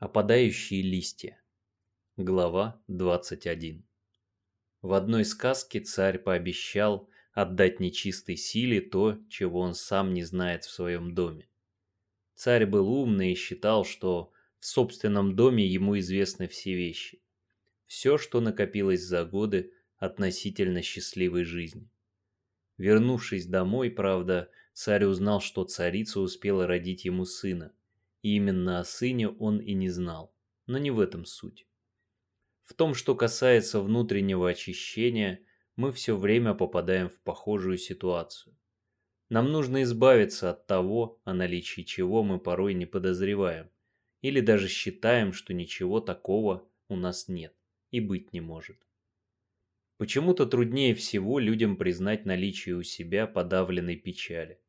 Опадающие листья. Глава 21. В одной сказке царь пообещал отдать нечистой силе то, чего он сам не знает в своем доме. Царь был умный и считал, что в собственном доме ему известны все вещи. Все, что накопилось за годы относительно счастливой жизни. Вернувшись домой, правда, царь узнал, что царица успела родить ему сына, и именно о сыне он и не знал, но не в этом суть. В том, что касается внутреннего очищения, мы все время попадаем в похожую ситуацию. Нам нужно избавиться от того, о наличии чего мы порой не подозреваем, или даже считаем, что ничего такого у нас нет и быть не может. Почему-то труднее всего людям признать наличие у себя подавленной печали.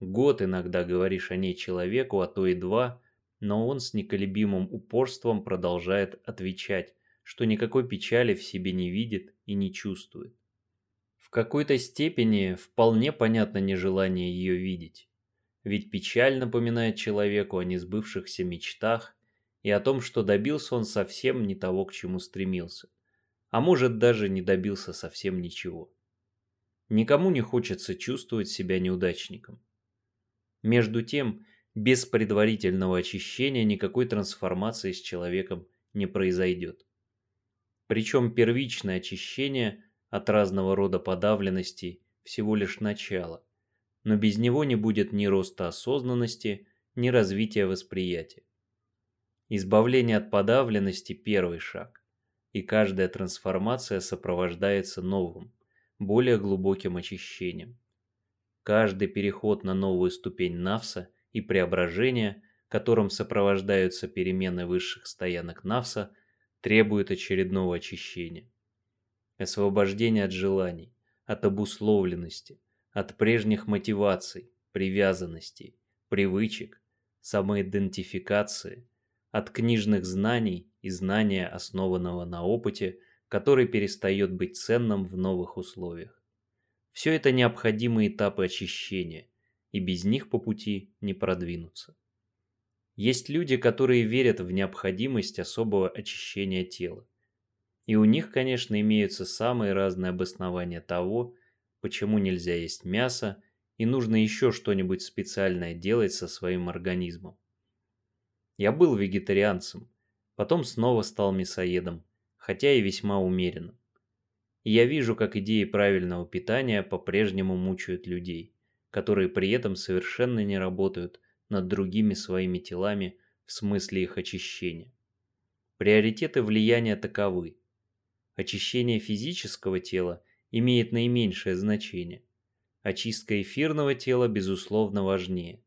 Год иногда говоришь о ней человеку, а то и два, но он с неколебимым упорством продолжает отвечать, что никакой печали в себе не видит и не чувствует. В какой-то степени вполне понятно нежелание ее видеть. Ведь печаль напоминает человеку о несбывшихся мечтах и о том, что добился он совсем не того, к чему стремился. А может даже не добился совсем ничего. Никому не хочется чувствовать себя неудачником. Между тем, без предварительного очищения никакой трансформации с человеком не произойдет. Причем первичное очищение от разного рода подавленностей всего лишь начало, но без него не будет ни роста осознанности, ни развития восприятия. Избавление от подавленности – первый шаг, и каждая трансформация сопровождается новым, более глубоким очищением. Каждый переход на новую ступень Навса и преображения, которым сопровождаются перемены высших стоянок Навса, требует очередного очищения. Освобождение от желаний, от обусловленности, от прежних мотиваций, привязанностей, привычек, самоидентификации, от книжных знаний и знания, основанного на опыте, который перестает быть ценным в новых условиях. Все это необходимые этапы очищения, и без них по пути не продвинуться. Есть люди, которые верят в необходимость особого очищения тела. И у них, конечно, имеются самые разные обоснования того, почему нельзя есть мясо и нужно еще что-нибудь специальное делать со своим организмом. Я был вегетарианцем, потом снова стал мясоедом, хотя и весьма умеренно я вижу, как идеи правильного питания по-прежнему мучают людей, которые при этом совершенно не работают над другими своими телами в смысле их очищения. Приоритеты влияния таковы. Очищение физического тела имеет наименьшее значение. Очистка эфирного тела, безусловно, важнее.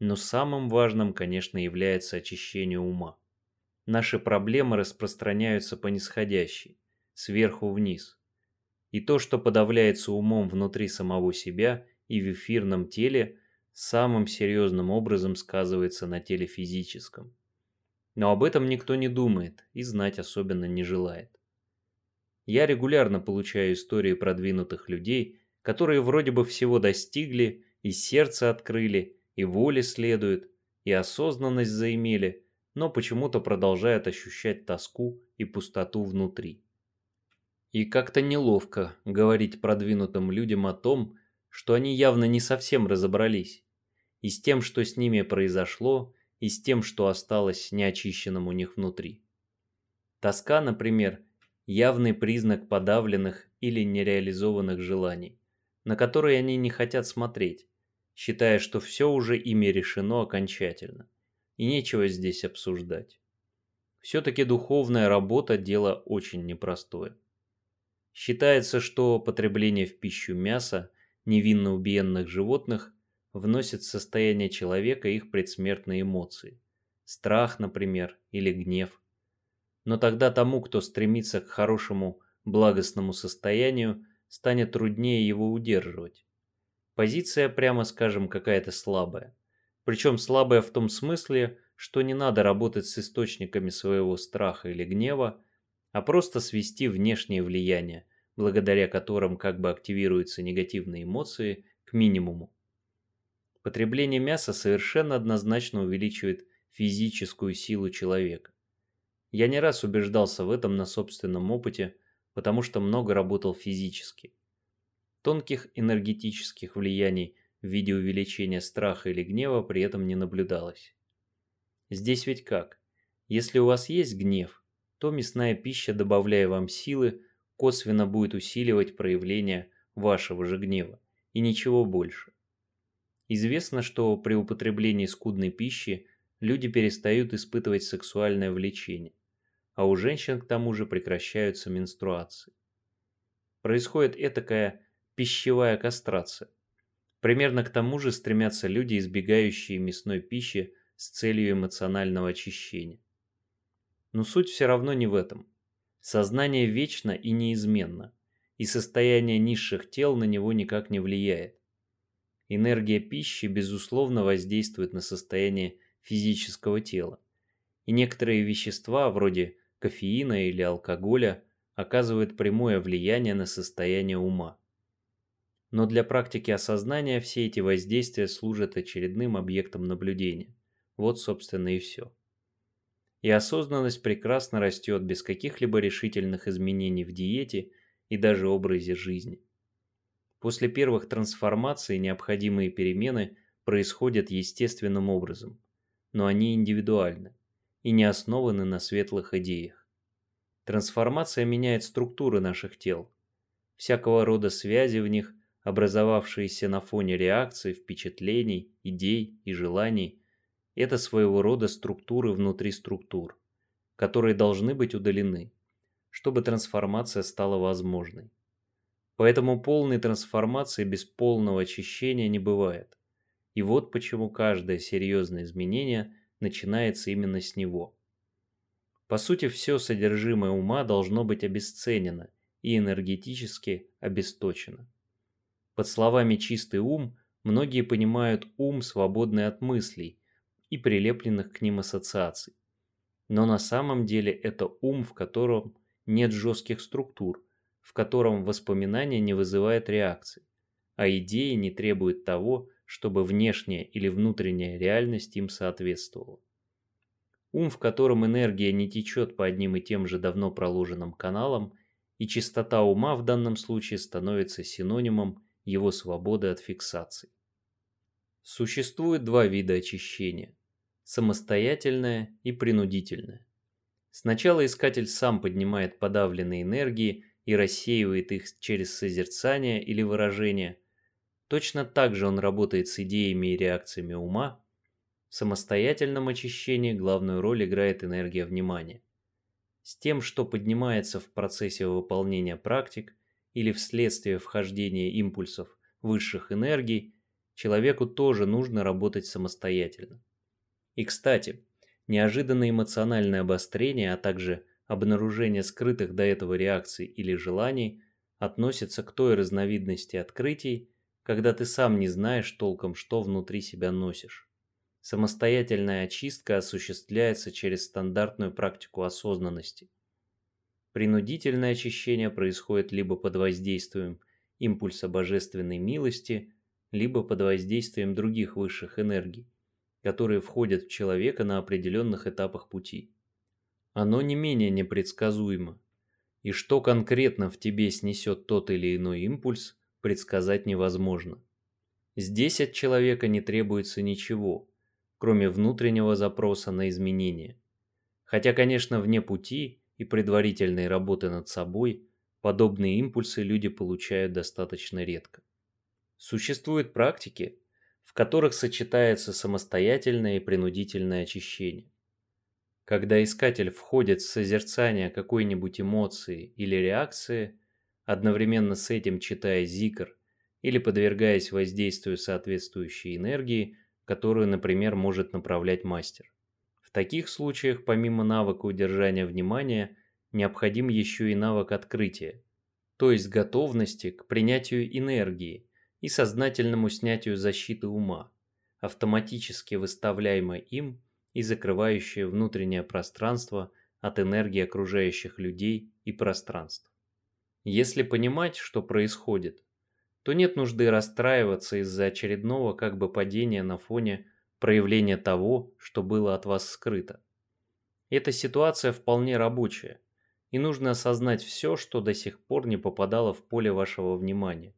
Но самым важным, конечно, является очищение ума. Наши проблемы распространяются по нисходящей, сверху вниз – и то, что подавляется умом внутри самого себя и в эфирном теле, самым серьезным образом сказывается на теле физическом. Но об этом никто не думает и знать особенно не желает. Я регулярно получаю истории продвинутых людей, которые вроде бы всего достигли, и сердце открыли, и воли следуют, и осознанность заимели, но почему-то продолжают ощущать тоску и пустоту внутри. И как-то неловко говорить продвинутым людям о том, что они явно не совсем разобрались. И с тем, что с ними произошло, и с тем, что осталось неочищенным у них внутри. Тоска, например, явный признак подавленных или нереализованных желаний, на которые они не хотят смотреть, считая, что все уже ими решено окончательно, и нечего здесь обсуждать. Все-таки духовная работа – дело очень непростое. Считается, что потребление в пищу мяса невинно убиенных животных вносит в состояние человека их предсмертные эмоции. Страх, например, или гнев. Но тогда тому, кто стремится к хорошему благостному состоянию, станет труднее его удерживать. Позиция, прямо скажем, какая-то слабая. Причем слабая в том смысле, что не надо работать с источниками своего страха или гнева, а просто свести внешнее влияние, благодаря которым как бы активируются негативные эмоции, к минимуму. Потребление мяса совершенно однозначно увеличивает физическую силу человека. Я не раз убеждался в этом на собственном опыте, потому что много работал физически. Тонких энергетических влияний в виде увеличения страха или гнева при этом не наблюдалось. Здесь ведь как? Если у вас есть гнев, то мясная пища, добавляя вам силы, косвенно будет усиливать проявление вашего же гнева, и ничего больше. Известно, что при употреблении скудной пищи люди перестают испытывать сексуальное влечение, а у женщин к тому же прекращаются менструации. Происходит этакая пищевая кастрация. Примерно к тому же стремятся люди, избегающие мясной пищи с целью эмоционального очищения. Но суть все равно не в этом. Сознание вечно и неизменно, и состояние низших тел на него никак не влияет. Энергия пищи, безусловно, воздействует на состояние физического тела, и некоторые вещества, вроде кофеина или алкоголя, оказывают прямое влияние на состояние ума. Но для практики осознания все эти воздействия служат очередным объектом наблюдения. Вот, собственно, и все. И осознанность прекрасно растет без каких-либо решительных изменений в диете и даже образе жизни. После первых трансформаций необходимые перемены происходят естественным образом, но они индивидуальны и не основаны на светлых идеях. Трансформация меняет структуры наших тел, всякого рода связи в них, образовавшиеся на фоне реакций, впечатлений, идей и желаний, это своего рода структуры внутри структур, которые должны быть удалены, чтобы трансформация стала возможной. Поэтому полной трансформации без полного очищения не бывает. И вот почему каждое серьезное изменение начинается именно с него. По сути, все содержимое ума должно быть обесценено и энергетически обесточено. Под словами «чистый ум» многие понимают ум, свободный от мыслей и прилепленных к ним ассоциаций. Но на самом деле это ум, в котором нет жестких структур, в котором воспоминание не вызывает реакции, а идеи не требуют того, чтобы внешняя или внутренняя реальность им соответствовала. Ум, в котором энергия не течет по одним и тем же давно проложенным каналам, и чистота ума в данном случае становится синонимом его свободы от фиксаций. Существует два вида очищения – самостоятельное и принудительное. Сначала искатель сам поднимает подавленные энергии и рассеивает их через созерцание или выражение. Точно так же он работает с идеями и реакциями ума. В самостоятельном очищении главную роль играет энергия внимания. С тем, что поднимается в процессе выполнения практик или вследствие вхождения импульсов высших энергий, человеку тоже нужно работать самостоятельно. И, кстати, неожиданное эмоциональное обострение, а также обнаружение скрытых до этого реакций или желаний относится к той разновидности открытий, когда ты сам не знаешь толком, что внутри себя носишь. Самостоятельная очистка осуществляется через стандартную практику осознанности. Принудительное очищение происходит либо под воздействием импульса божественной милости, либо под воздействием других высших энергий, которые входят в человека на определенных этапах пути оно не менее непредсказуемо. И что конкретно в тебе снесет тот или иной импульс, предсказать невозможно. Здесь от человека не требуется ничего, кроме внутреннего запроса на изменения. Хотя, конечно, вне пути и предварительной работы над собой подобные импульсы люди получают достаточно редко. Существуют практики, в которых сочетается самостоятельное и принудительное очищение. Когда искатель входит в созерцание какой-нибудь эмоции или реакции, одновременно с этим читая зикр или подвергаясь воздействию соответствующей энергии, которую, например, может направлять мастер. В таких случаях, помимо навыка удержания внимания, необходим еще и навык открытия, то есть готовности к принятию энергии и сознательному снятию защиты ума, автоматически выставляемой им и закрывающее внутреннее пространство от энергии окружающих людей и пространств. Если понимать, что происходит, то нет нужды расстраиваться из-за очередного как бы падения на фоне проявление того, что было от вас скрыто. Эта ситуация вполне рабочая, и нужно осознать все, что до сих пор не попадало в поле вашего внимания,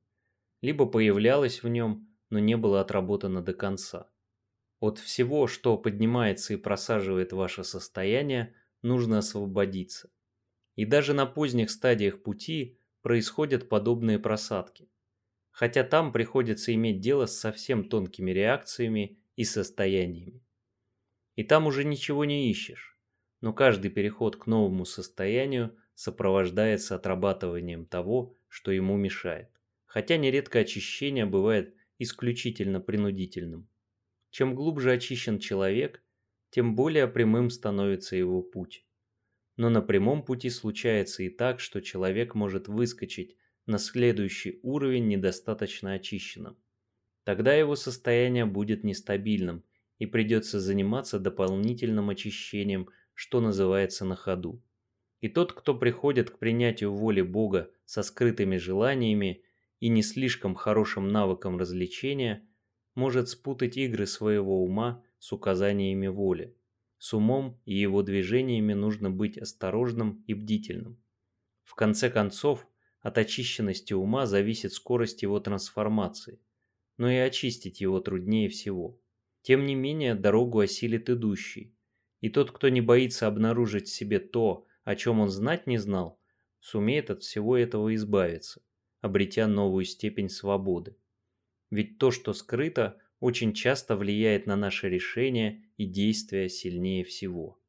либо появлялось в нем, но не было отработано до конца. От всего, что поднимается и просаживает ваше состояние, нужно освободиться. И даже на поздних стадиях пути происходят подобные просадки. Хотя там приходится иметь дело с совсем тонкими реакциями и состояниями. И там уже ничего не ищешь. Но каждый переход к новому состоянию сопровождается отрабатыванием того, что ему мешает. Хотя нередко очищение бывает исключительно принудительным. Чем глубже очищен человек, тем более прямым становится его путь. Но на прямом пути случается и так, что человек может выскочить на следующий уровень недостаточно очищенным. Тогда его состояние будет нестабильным и придется заниматься дополнительным очищением, что называется на ходу. И тот, кто приходит к принятию воли Бога со скрытыми желаниями и не слишком хорошим навыком развлечения – может спутать игры своего ума с указаниями воли. С умом и его движениями нужно быть осторожным и бдительным. В конце концов, от очищенности ума зависит скорость его трансформации, но и очистить его труднее всего. Тем не менее, дорогу осилит идущий, и тот, кто не боится обнаружить в себе то, о чем он знать не знал, сумеет от всего этого избавиться, обретя новую степень свободы. Ведь то, что скрыто, очень часто влияет на наши решения и действия сильнее всего.